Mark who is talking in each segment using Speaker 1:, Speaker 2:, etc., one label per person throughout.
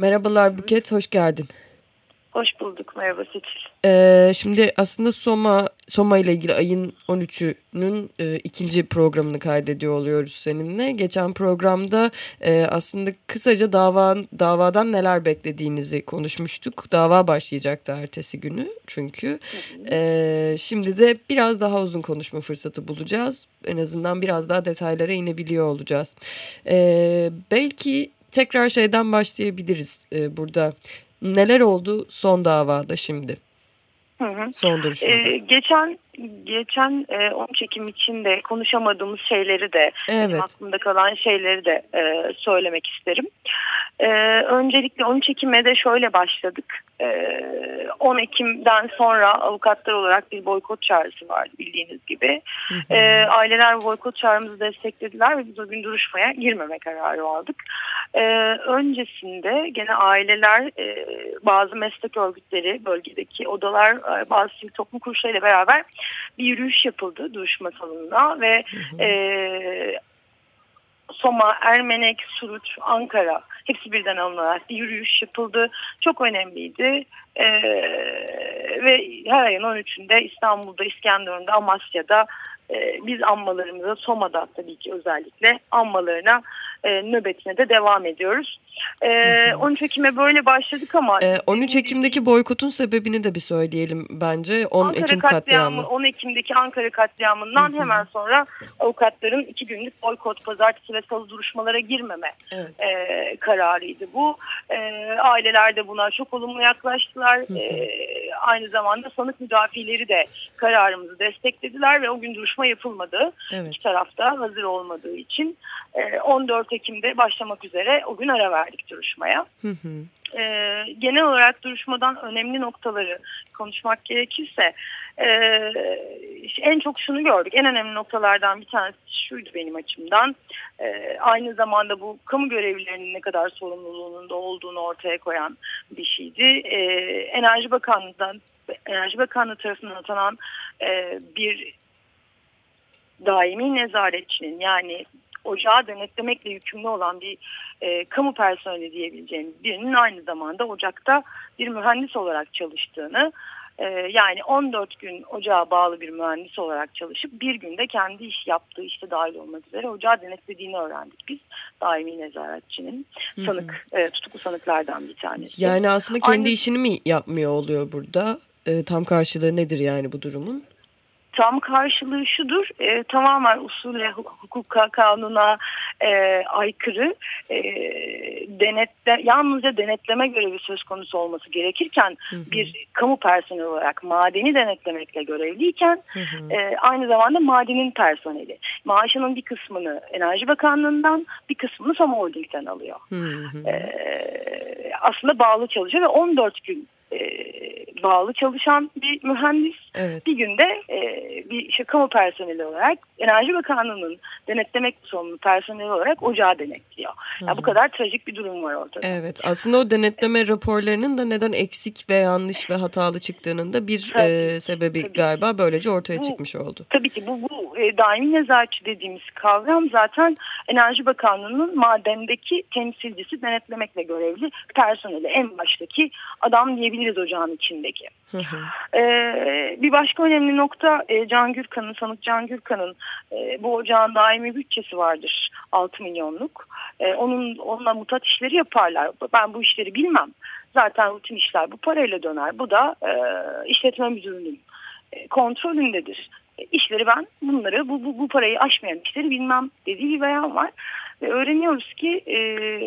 Speaker 1: Merhabalar Buket, hoş geldin.
Speaker 2: Hoş bulduk, merhaba Seçil.
Speaker 1: Ee, şimdi aslında Soma Soma ile ilgili ayın 13'ünün e, ikinci programını kaydediyor oluyoruz seninle. Geçen programda e, aslında kısaca dava davadan neler beklediğinizi konuşmuştuk. Dava başlayacaktı ertesi günü çünkü. E, şimdi de biraz daha uzun konuşma fırsatı bulacağız. En azından biraz daha detaylara inebiliyor olacağız. E, belki tekrar şeyden başlayabiliriz e, burada. Neler oldu son davada şimdi?
Speaker 2: Hı hı.
Speaker 1: Son duruşmada.
Speaker 2: Ee, geçen geçen e, 13 Ekim için de konuşamadığımız şeyleri de
Speaker 1: Evet.
Speaker 2: aklımda kalan şeyleri de e, söylemek isterim. E, öncelikle 13 Ekim'e de şöyle başladık. E, 10 Ekim'den sonra avukatlar olarak bir boykot çağrısı vardı bildiğiniz gibi. E, aileler boykot çağrımızı desteklediler ve biz o gün duruşmaya girmeme kararı aldık. E, öncesinde gene aileler e, bazı meslek örgütleri bölgedeki odalar e, bazı sivil toplum kuruluşlarıyla beraber bir yürüyüş yapıldı duruşma salonuna ve e, Soma, Ermenek, Suruç, Ankara hepsi birden alınarak bir yürüyüş yapıldı. Çok önemliydi. E, ve her ayın 13'ünde İstanbul'da, İskenderun'da, Amasya'da e, biz anmalarımıza, Soma'da tabii ki özellikle anmalarına e, nöbetine de devam ediyoruz. E, 13 Ekim'e böyle başladık ama
Speaker 1: Ee, 13 Ekim'deki boykotun sebebini de bir söyleyelim bence. 10
Speaker 2: Ankara
Speaker 1: Ekim
Speaker 2: katliamı,
Speaker 1: katliamı.
Speaker 2: 10 Ekim'deki Ankara katliamından hemen sonra avukatların iki günlük boykot, pazartesi ve salı duruşmalara girmeme
Speaker 1: Evet.
Speaker 2: e, kararıydı bu. E, aileler de buna çok olumlu yaklaştılar. E, aynı zamanda sanık müdafileri de kararımızı desteklediler ve o gün duruşma yapılmadı.
Speaker 1: Evet.
Speaker 2: İki tarafta hazır olmadığı için e, 14 Ekim'de başlamak üzere o gün ara verdik duruşmaya.
Speaker 1: Hı hı.
Speaker 2: e, genel olarak duruşmadan önemli noktaları konuşmak gerekirse e, en çok şunu gördük. En önemli noktalardan bir tanesi şuydu benim açımdan. E, aynı zamanda bu kamu görevlilerinin ne kadar sorumluluğunun da olduğunu ortaya koyan bir şeydi. E, Enerji Bakanlığı'ndan Enerji Bakanlığı tarafından atanan e, bir daimi nezaretçinin yani ocağı denetlemekle yükümlü olan bir e, kamu personeli diyebileceğimiz birinin aynı zamanda ocakta bir mühendis olarak çalıştığını e, yani 14 gün ocağa bağlı bir mühendis olarak çalışıp bir günde kendi iş yaptığı işte dahil olmak üzere ocağı denetlediğini öğrendik biz daimi nezaretçinin sanık e, tutuklu sanıklardan bir tanesi.
Speaker 1: Yani aslında kendi
Speaker 2: Aynı-
Speaker 1: işini mi yapmıyor oluyor burada? Ee, tam karşılığı nedir yani bu durumun?
Speaker 2: tam karşılığı şudur e, tamamen usule hukuka kanuna e, aykırı e, denetle, yalnızca denetleme görevi söz konusu olması gerekirken bir kamu personeli olarak madeni denetlemekle görevliyken e, aynı zamanda madenin personeli maaşının bir kısmını Enerji Bakanlığı'ndan bir kısmını Soma Holding'den alıyor.
Speaker 1: Hı hı.
Speaker 2: E, aslında bağlı çalışıyor ve 14 gün e, bağlı çalışan bir mühendis
Speaker 1: Evet.
Speaker 2: bir günde e, bir işte kamu personeli olarak Enerji Bakanlığı'nın denetlemek sorumlu personeli olarak ocağı denetliyor. Yani bu kadar trajik bir durum var ortada.
Speaker 1: Evet. Aslında o denetleme raporlarının da neden eksik ve yanlış ve hatalı çıktığının da bir
Speaker 2: Tabii,
Speaker 1: e, sebebi
Speaker 2: tabii.
Speaker 1: galiba böylece ortaya
Speaker 2: Bu-
Speaker 1: çıkmış oldu.
Speaker 2: Tabii ki bu, bu e, daimi nezaretçi dediğimiz kavram zaten Enerji Bakanlığı'nın madendeki temsilcisi denetlemekle görevli personeli. En baştaki adam diyebiliriz ocağın içindeki.
Speaker 1: Hı hı.
Speaker 2: Ee, bir başka önemli nokta e, Can Gürkan'ın, sanık Can Gürkan'ın e, bu ocağın daimi bütçesi vardır 6 milyonluk. E, onun Onunla mutat işleri yaparlar. Ben bu işleri bilmem. Zaten rutin işler bu parayla döner. Bu da e, işletme müdürünün e, kontrolündedir. E, işleri ben bunları bu, bu, bu parayı aşmayan işleri bilmem dediği bir beyan var. Ve öğreniyoruz ki e,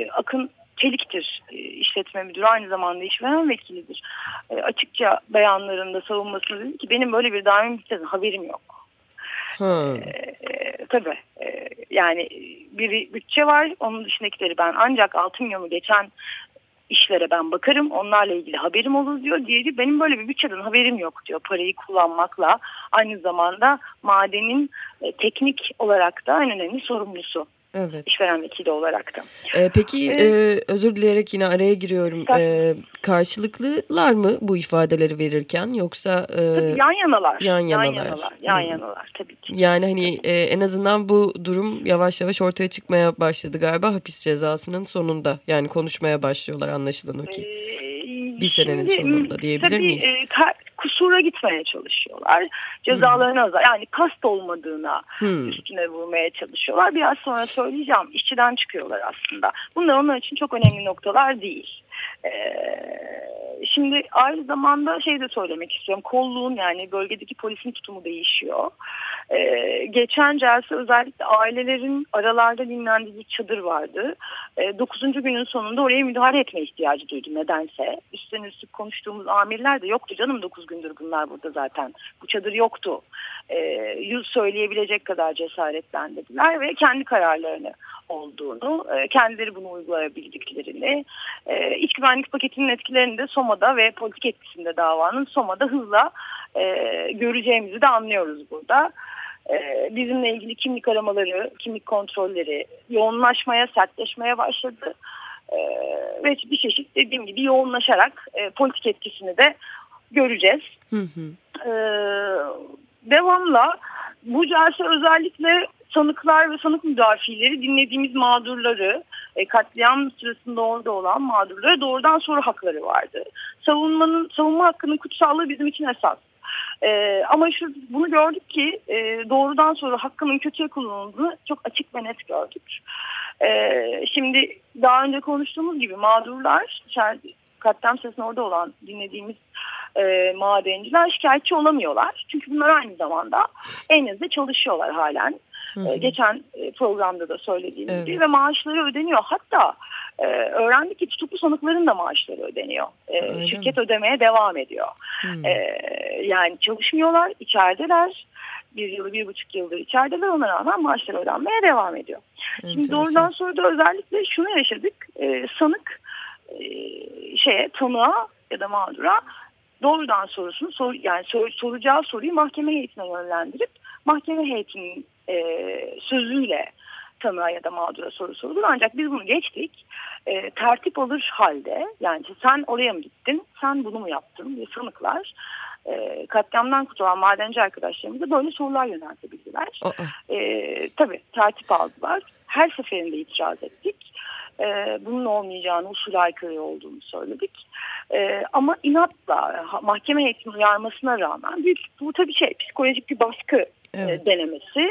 Speaker 2: Akın Çelik'tir e, işletme müdürü aynı zamanda işveren vekilidir. E, açıkça beyanlarında savunmasında dedi ki benim böyle bir daimi bütçeden haberim yok. E, tabii e, yani bir bütçe var onun dışındakileri ben ancak 6 milyonu geçen işlere ben bakarım onlarla ilgili haberim olur diyor. Diğeri benim böyle bir bütçeden haberim yok diyor parayı kullanmakla aynı zamanda madenin e, teknik olarak da en önemli sorumlusu
Speaker 1: Evet.
Speaker 2: İşveren vekili olarak da.
Speaker 1: Ee, peki ee, e, özür dileyerek yine araya giriyorum. Ee, karşılıklılar mı bu ifadeleri verirken yoksa?
Speaker 2: E, tabii yan yanalar.
Speaker 1: Yan yanalar.
Speaker 2: Yan yanalar, yan yanalar tabii ki.
Speaker 1: Yani hani e, en azından bu durum yavaş yavaş ortaya çıkmaya başladı galiba hapis cezasının sonunda. Yani konuşmaya başlıyorlar anlaşılan o ki. Ee, bir senenin sonunda diyebilir
Speaker 2: tabii,
Speaker 1: miyiz?
Speaker 2: E, kusura gitmeye çalışıyorlar. Cezalarını hmm. azal yani kast olmadığına hmm. üstüne vurmaya çalışıyorlar. Biraz sonra söyleyeceğim işçiden çıkıyorlar aslında. Bunlar onlar için çok önemli noktalar değil. Ee, şimdi aynı zamanda şey de söylemek istiyorum. Kolluğun yani bölgedeki polisin tutumu değişiyor. Ee, geçen celse özellikle ailelerin aralarda dinlendiği bir çadır vardı. Ee, dokuzuncu günün sonunda oraya müdahale etme ihtiyacı duydu nedense. Üstten üstlük konuştuğumuz amirler de yoktu canım dokuz gündür bunlar burada zaten. Bu çadır yoktu. Ee, yüz söyleyebilecek kadar cesaretlendirdiler ve kendi kararlarını olduğunu, e, kendileri bunu uygulayabildiklerini, e, iç güvenlik paketinin etkilerini de Soma'da ve politik etkisinde davanın Soma'da hızla e, göreceğimizi de anlıyoruz burada. Bizimle ilgili kimlik aramaları, kimlik kontrolleri yoğunlaşmaya, sertleşmeye başladı. Ve bir çeşit dediğim gibi yoğunlaşarak politik etkisini de göreceğiz. Hı hı. Devamla bu celse özellikle sanıklar ve sanık müdafileri dinlediğimiz mağdurları, e, katliam sırasında orada olan mağdurlara doğrudan soru hakları vardı. Savunmanın savunma hakkının kutsallığı bizim için esas. Ee, ama şu bunu gördük ki e, doğrudan sonra hakkının kötüye kullanıldığını çok açık ve net gördük. Ee, şimdi daha önce konuştuğumuz gibi mağdurlar, katliam sırasında orada olan dinlediğimiz e, madenciler şikayetçi olamıyorlar. Çünkü bunlar aynı zamanda en çalışıyorlar halen. Hı Geçen e, programda da söylediğim evet. gibi ve maaşları ödeniyor. Hatta e, öğrendik ki tutuklu sanıkların da maaşları ödeniyor. E, şirket mi? ödemeye devam ediyor. E, yani çalışmıyorlar, içerideler. Bir yılı, bir buçuk yıldır içerideler. Ona rağmen maaşları ödenmeye devam ediyor. Enteresan. Şimdi doğrudan sonra da özellikle şunu yaşadık. E, sanık e, şeye, tanığa ya da mağdura doğrudan sorusunu sor, yani sor, soracağı soruyu mahkeme heyetine yönlendirip mahkeme heyetinin e, sözüyle tanığa ya da mağdura soru sorulur. Ancak biz bunu geçtik. E, tertip alır halde yani sen oraya mı gittin, sen bunu mu yaptın diye sanıklar e, katliamdan kurtulan madenci arkadaşlarımıza böyle sorular yöneltebildiler. E, tabii tertip aldılar. Her seferinde itiraz ettik. E, bunun olmayacağını, usul aykırı olduğunu söyledik. E, ama inatla mahkeme heyetinin uyarmasına rağmen büyük, bu tabii şey psikolojik bir baskı evet. E, denemesi.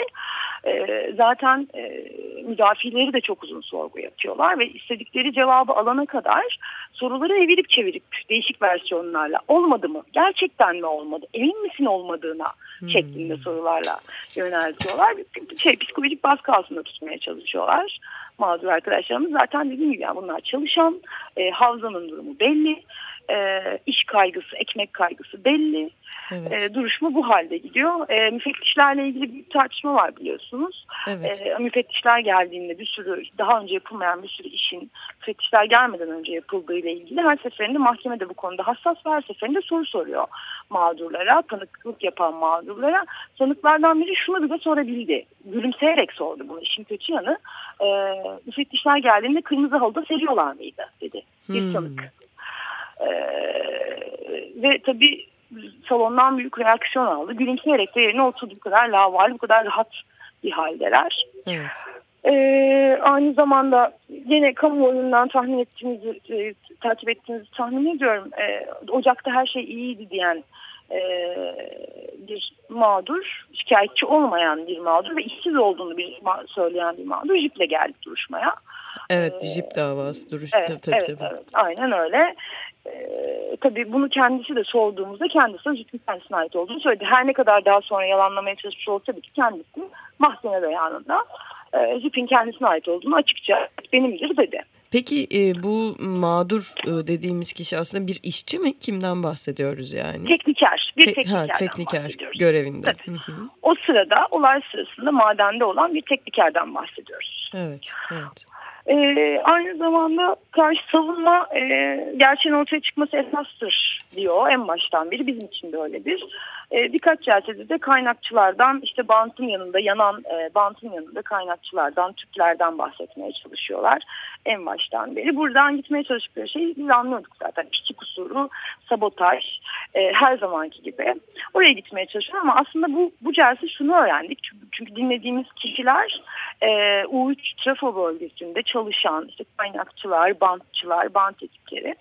Speaker 2: E, zaten e, müdafileri de çok uzun sorgu yapıyorlar ve istedikleri cevabı alana kadar soruları evirip çevirip değişik versiyonlarla olmadı mı? Gerçekten mi olmadı? Emin misin olmadığına hmm. şeklinde sorularla yöneltiyorlar. Şey, psikolojik baskı altında tutmaya çalışıyorlar mağdur arkadaşlarımız. Zaten dediğim gibi yani bunlar çalışan, e, havzanın durumu belli, e, iş kaygısı, ekmek kaygısı belli. Evet. E, duruşma bu halde gidiyor. E, müfettişlerle ilgili bir tartışma var biliyorsunuz. Evet. E, müfettişler geldiğinde bir sürü daha önce yapılmayan bir sürü işin müfettişler gelmeden önce yapıldığı ile ilgili her seferinde mahkemede bu konuda hassas ve her seferinde soru soruyor mağdurlara, tanıklık yapan mağdurlara. Sanıklardan biri şunu bile sorabildi. Gülümseyerek sordu bunu. İşin kötü yanı e, müfettişler geldiğinde kırmızı halıda seriyorlar mıydı dedi bir hmm. sanık. E, ve tabii salondan büyük reaksiyon aldı. Gülümseyerek de yerine oturdu bu kadar laval, bu kadar rahat bir haldeler. Evet. Ee, aynı zamanda yine kamuoyundan tahmin ettiğinizi, e, takip ettiğinizi tahmin ediyorum. E, Ocak'ta her şey iyiydi diyen e, bir mağdur, şikayetçi olmayan bir mağdur ve işsiz olduğunu bir söyleyen bir mağdur jiple geldi duruşmaya.
Speaker 1: Evet, ee, jip davası duruş.
Speaker 2: Evet, tabii, tabii, evet, tabii. evet, aynen öyle. Ee, tabii bunu kendisi de sorduğumuzda kendisi de jipin kendisine ait olduğunu söyledi. Her ne kadar daha sonra yalanlamaya çalışmış olsa ki kendisi mahkeme beyanında e, jipin kendisine ait olduğunu açıkça benimdir dedi.
Speaker 1: Peki e, bu mağdur e, dediğimiz kişi aslında bir işçi mi? Kimden bahsediyoruz yani?
Speaker 2: Tekniker. Bir Te teknikerden ha,
Speaker 1: tekniker görevinde.
Speaker 2: Hı hı. O sırada olay sırasında madende olan bir teknikerden bahsediyoruz.
Speaker 1: Evet, evet.
Speaker 2: E, aynı zamanda karşı savunma e, gerçeğin ortaya çıkması esastır diyor en baştan beri bizim için de öyledir. E, birkaç çerçevede de kaynakçılardan işte bantın yanında yanan e, bantın yanında kaynakçılardan Türklerden bahsetmeye çalışıyorlar en baştan beri. Buradan gitmeye çalıştıkları şeyi biz anlıyorduk zaten işçi kusuru, sabotaj e, her zamanki gibi oraya gitmeye çalışıyor ama aslında bu bu cersi şunu öğrendik çünkü, dinlediğimiz kişiler e, U3 trafo bölgesinde çalışan işte kaynakçılar, bantçılar, bant ekipleri.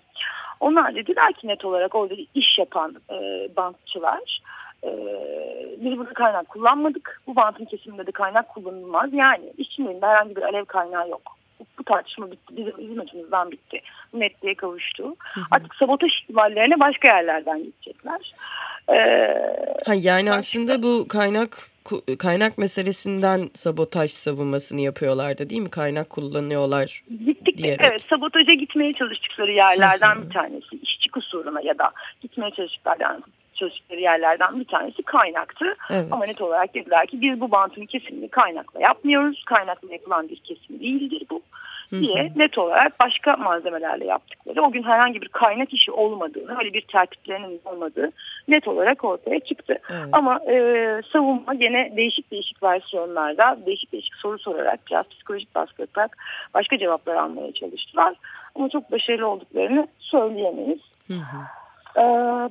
Speaker 2: Onlar dediler ki net olarak orada iş yapan e, bantçılar e, biz burada kaynak kullanmadık. Bu bantın kesiminde de kaynak kullanılmaz. Yani işçinin herhangi bir alev kaynağı yok. Bu, tartışma bitti. Bizim hizmetimizden bitti. Netliğe kavuştu. Hı hı. Artık sabotaj ihtimallerine başka yerlerden gidecekler.
Speaker 1: Ee, ha, yani başka... aslında bu kaynak kaynak meselesinden sabotaj savunmasını yapıyorlardı değil mi? Kaynak kullanıyorlar
Speaker 2: Gittik, diyerek. Evet sabotaja gitmeye çalıştıkları yerlerden bir tanesi. işçi kusuruna ya da gitmeye çalıştıklardan çalıştıkları yerlerden bir tanesi kaynaktı. Evet. Ama net olarak dediler ki biz bu bantın kesimini kaynakla yapmıyoruz. Kaynakla yapılan bir kesim değildir bu diye hı hı. net olarak başka malzemelerle yaptıkları o gün herhangi bir kaynak işi olmadığını öyle bir tertiplerinin olmadığı net olarak ortaya çıktı. Evet. Ama e, savunma gene değişik değişik versiyonlarda değişik değişik soru sorarak biraz psikolojik baskı yaparak başka cevaplar almaya çalıştılar. Ama çok başarılı olduklarını söyleyemeyiz. Hı hı. Ee,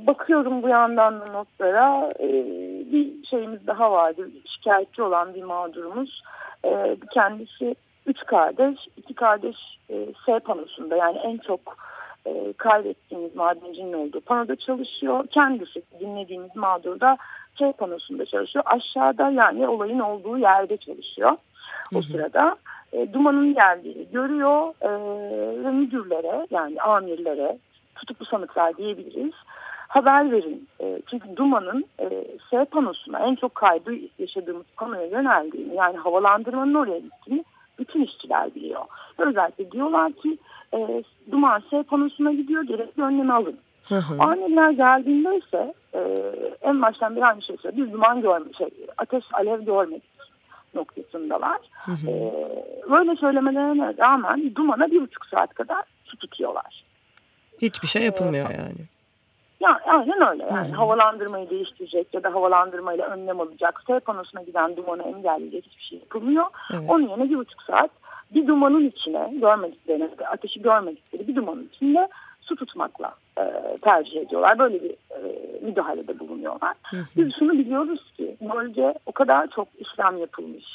Speaker 2: bakıyorum bu yandan da notlara. Ee, bir şeyimiz daha vardı. Şikayetçi olan bir mağdurumuz. Ee, kendisi üç kardeş. İki kardeş e, S panosunda. Yani en çok e, kaybettiğimiz madencinin olduğu panoda çalışıyor. Kendisi dinlediğimiz mağdur da K panosunda çalışıyor. Aşağıda yani olayın olduğu yerde çalışıyor. O hı hı. sırada e, dumanın geldiğini görüyor. E, ve müdürlere yani amirlere tutuklu sanıklar diyebiliriz. Haber verin. E, çünkü Duma'nın e, S panosuna en çok kaybı yaşadığımız panoya yöneldiğini yani havalandırmanın oraya gittiğini bütün işçiler biliyor. Özellikle diyorlar ki e, Duman S panosuna gidiyor gerekli önlemi alın. Aniler geldiğinde ise e, en baştan bir aynı şey söylüyor. Biz duman görmek, şey, ateş alev görmek noktasındalar. Hı hı. E, böyle söylemelerine rağmen dumana bir buçuk saat kadar su tutuyorlar.
Speaker 1: Hiçbir şey yapılmıyor ee, yani.
Speaker 2: Ya, aynen öyle yani hmm. havalandırmayı değiştirecek ya da havalandırmayla önlem alacak. S panosuna giden dumanı engelleyecek hiçbir şey yapılmıyor. Evet. Onun yerine bir buçuk saat bir dumanın içine görmediklerini, ateşi görmedikleri bir dumanın içinde su tutmakla e, tercih ediyorlar. Böyle bir e, müdahalede bulunuyorlar. Hı Biz şunu biliyoruz ki bölge o kadar çok işlem yapılmış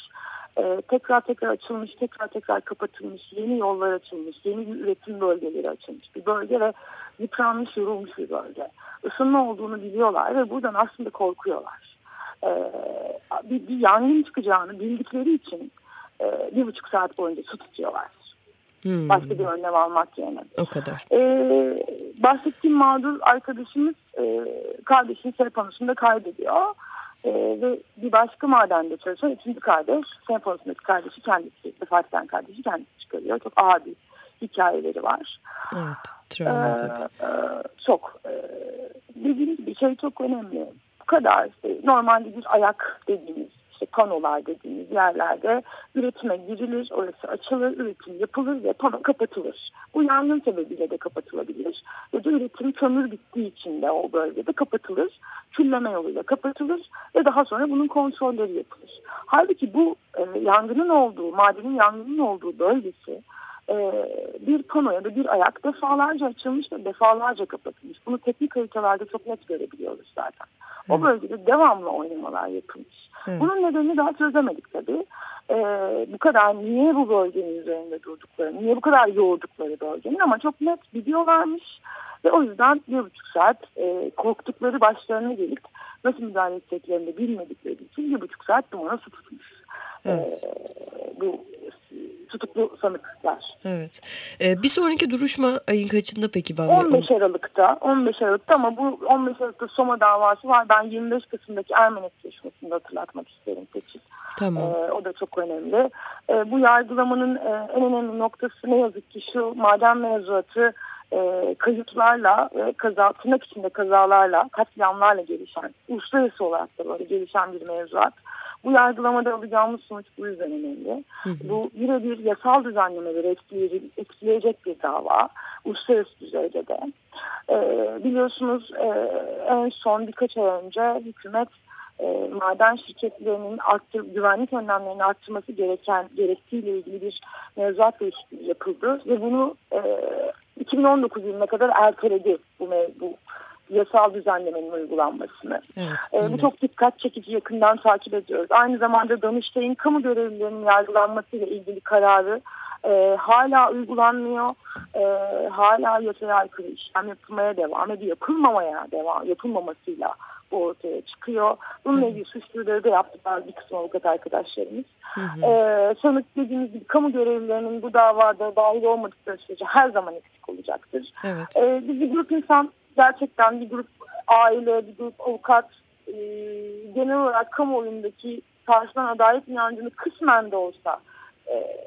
Speaker 2: e, tekrar tekrar açılmış, tekrar tekrar kapatılmış, yeni yollar açılmış, yeni üretim bölgeleri açılmış bir bölge ve yıpranmış, yorulmuş bir bölge. Isınma olduğunu biliyorlar ve buradan aslında korkuyorlar. E, bir, bir yangın çıkacağını bildikleri için e, bir buçuk saat boyunca su tutuyorlar. Hmm. Başka bir önlem almak yerine.
Speaker 1: O kadar.
Speaker 2: Ee, bahsettiğim mağdur arkadaşımız e, kardeşini sel panosunda kaybediyor. E, ve bir başka madende çalışan üçüncü kardeş, senfonosundaki kardeşi kendisi, vefat eden kardeşi kendisi çıkarıyor. Çok bir hikayeleri var.
Speaker 1: Evet,
Speaker 2: ee, e, çok. E, dediğim gibi şey çok önemli. Bu kadar işte, normalde bir ayak dediğimiz işte panolar dediğimiz yerlerde üretime girilir, orası açılır, üretim yapılır ve pano kapatılır. Bu yangın sebebiyle de kapatılabilir. Ya da üretim kömür bittiği için de o bölgede kapatılır. Külleme yoluyla kapatılır ve daha sonra bunun kontrolleri yapılır. Halbuki bu e, yangının olduğu, madenin yangının olduğu bölgesi e, bir pano ya da bir ayak defalarca açılmış ve defalarca kapatılmış. Bunu teknik haritalarda çok net görebiliyoruz zaten. O bölgede devamlı oynamalar yapılmış. Evet. Bunun nedeni daha çözemedik tabii. Ee, bu kadar niye bu bölgenin üzerinde durduklarını, niye bu kadar yoğurdukları bölgenin ama çok net biliyorlarmış. Ve o yüzden bir buçuk saat e, korktukları başlarına gelip nasıl müdahale edeceklerini de bilmedikleri için bir buçuk saat dumana su tutmuş. Evet. Ee, bu tutuklu sanıklar.
Speaker 1: Evet. Ee, bir sonraki duruşma ayın kaçında peki? Ben
Speaker 2: 15 Aralık'ta. 15 Aralık'ta ama bu 15 Aralık'ta Soma davası var. Ben 25 Kasım'daki Ermenek duruşmasında hatırlatmak isterim seçim. Tamam. Ee, o da çok önemli. Ee, bu yargılamanın e, en önemli noktası ne yazık ki şu maden mevzuatı e, kayıtlarla ve kaza, tırnak içinde kazalarla, katliamlarla gelişen, uluslararası olarak da böyle gelişen bir mevzuat. Bu yargılamada alacağımız sonuç bu yüzden önemli. Hı hı. Bu birebir yasal düzenlemeleri etkileyecek bir dava uluslararası düzeyde de. Ee, biliyorsunuz e, en son birkaç ay önce hükümet e, maden şirketlerinin arttır, güvenlik önlemlerini arttırması gereken gerektiğiyle ilgili bir mevzuat değişikliği yapıldı ve bunu e, 2019 yılına kadar erteledi bu, bu yasal düzenlemenin uygulanmasını. Evet, e, bu çok dikkat çekici yakından takip ediyoruz. Aynı zamanda Danıştay'ın kamu görevlilerinin yargılanmasıyla ilgili kararı e, hala uygulanmıyor. E, hala yasaya aykırı işlem yapılmaya devam ediyor. Yapılmamaya devam, yapılmamasıyla bu ortaya çıkıyor. Bununla ilgili suç duyuruları da yaptılar bir kısım avukat arkadaşlarımız. Hı hı. Ee, sonuç dediğimiz gibi kamu görevlilerinin bu davada dahil olmadıkları sürece her zaman eksik olacaktır. Evet. Ee, biz bir grup insan gerçekten bir grup aile, bir grup avukat e, genel olarak kamuoyundaki karşılan adalet inancını kısmen de olsa e,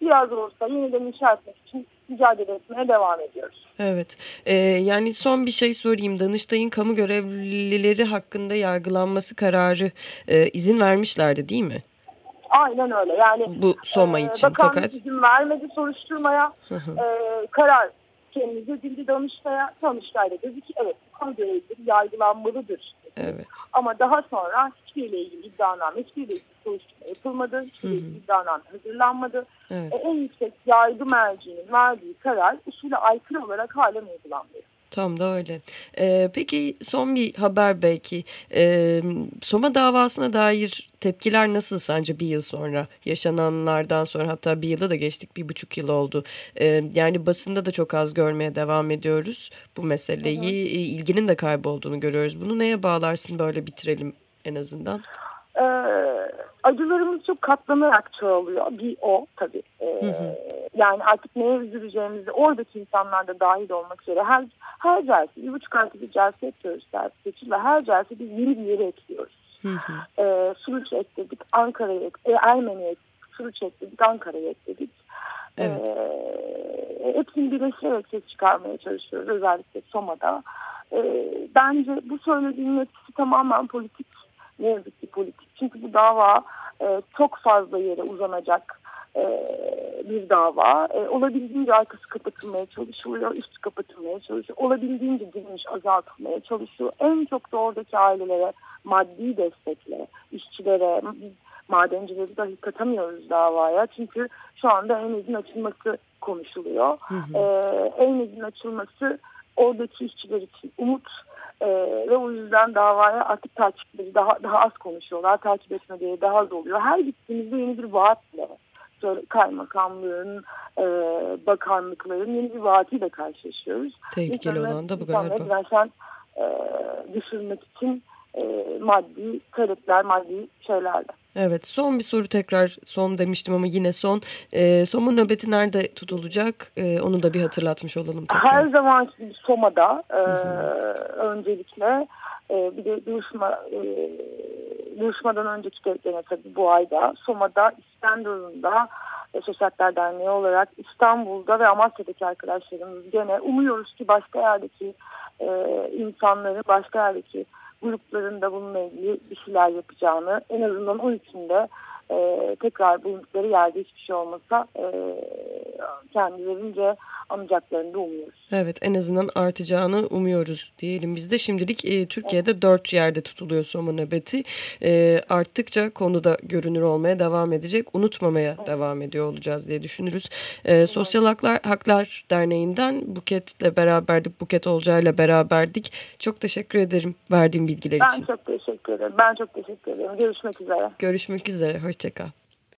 Speaker 2: biraz olsa yeniden inşa etmek için mücadele etmeye devam ediyoruz.
Speaker 1: Evet. Ee, yani son bir şey sorayım. Danıştay'ın kamu görevlileri hakkında yargılanması kararı e, izin vermişlerdi değil mi?
Speaker 2: Aynen öyle. Yani
Speaker 1: bu Soma e, için
Speaker 2: bakanlık fakat izin vermedi soruşturmaya. e, karar kendimize edildi Danıştay'a. Danıştay da dedi ki evet kamu görevlileri yargılanmalıdır.
Speaker 1: Evet.
Speaker 2: Ama daha sonra hiçbiriyle ilgili iddianame, hiçbiriyle ilgili soruşturma yapılmadı. Hiçbir iddianame hazırlanmadı. Evet. E, en yüksek yargı merciğinin verdiği karar usule aykırı olarak halen uygulanmıyor.
Speaker 1: Tam da öyle. Ee, peki son bir haber belki. Ee, Soma davasına dair tepkiler nasıl sence bir yıl sonra? Yaşananlardan sonra hatta bir yıla da geçtik. Bir buçuk yıl oldu. Ee, yani basında da çok az görmeye devam ediyoruz bu meseleyi. Hı hı. ilginin de kaybolduğunu görüyoruz. Bunu neye bağlarsın böyle bitirelim en azından?
Speaker 2: Ee, acılarımız çok katlanarak çoğalıyor. Bir o tabii. Ee, hı hı. Yani artık neye üzüleceğimizi oradaki insanlar da dahil olmak üzere her her celsi, bir buçuk artı bir celsi yapıyoruz dersi seçil ve her celsi biz yeni bir yere ekliyoruz. Hı hı. Ee, Suruç ekledik, Ankara'ya e, Ermeni'ye Suruç ekledik, Ankara'ya ekledik. Evet. Ee, hepsini birleştirerek ses çıkarmaya çalışıyoruz özellikle Soma'da. Ee, bence bu söylediğinin etkisi tamamen politik ne yazık ki politik. Çünkü bu dava e, çok fazla yere uzanacak e, bir dava. E, olabildiğince arkası kapatılmaya çalışılıyor, üstü kapatılmaya çalışıyor. Olabildiğince direniş azaltılmaya çalışıyor. En çok da oradaki ailelere maddi destekle, işçilere, madencileri dahi katamıyoruz davaya. Çünkü şu anda Eynez'in açılması konuşuluyor. Hı hı. Ee, Eynez'in açılması oradaki işçiler için umut ee, ve o yüzden davaya artık takipleri daha daha az konuşuyorlar. Takip etmeleri daha az oluyor. Her gittiğimizde yeni bir vaatle kaymakamlığın, e, bakanlıkların yeni bir vaatiyle karşılaşıyoruz.
Speaker 1: Tehlikeli olan da bu galiba.
Speaker 2: İnsanları e, düşürmek için e, maddi talepler, maddi şeylerle.
Speaker 1: Evet son bir soru tekrar son demiştim ama yine son. E, Soma nöbeti nerede tutulacak? E, onu da bir hatırlatmış olalım tekrar.
Speaker 2: Her zaman Soma'da e, öncelikle e, bir de duruşma e, duruşmadan önceki de gene tabii bu ayda Soma'da İskenderun'da Şaşaklar Derneği olarak İstanbul'da ve Amasya'daki arkadaşlarımız gene umuyoruz ki başka yerdeki e, insanların başka yerdeki grupların da bununla ilgili bir şeyler yapacağını en azından o içinde e, tekrar bulundukları yerde hiçbir şey olmasa e, kendilerince anacaklarını da umuyoruz.
Speaker 1: Evet en azından artacağını umuyoruz diyelim. Biz de şimdilik e, Türkiye'de evet. dört yerde tutuluyor soma nöbeti. E, arttıkça konuda görünür olmaya devam edecek. Unutmamaya evet. devam ediyor olacağız diye düşünürüz. E, evet. Sosyal Haklar, Haklar Derneği'nden Buket'le beraberdik. Buket Olcay'la beraberdik. Çok teşekkür ederim verdiğim bilgiler
Speaker 2: ben
Speaker 1: için.
Speaker 2: Ben çok teşekkür ederim. Ben çok teşekkür ederim. Görüşmek üzere.
Speaker 1: Görüşmek üzere. Hoşçakal.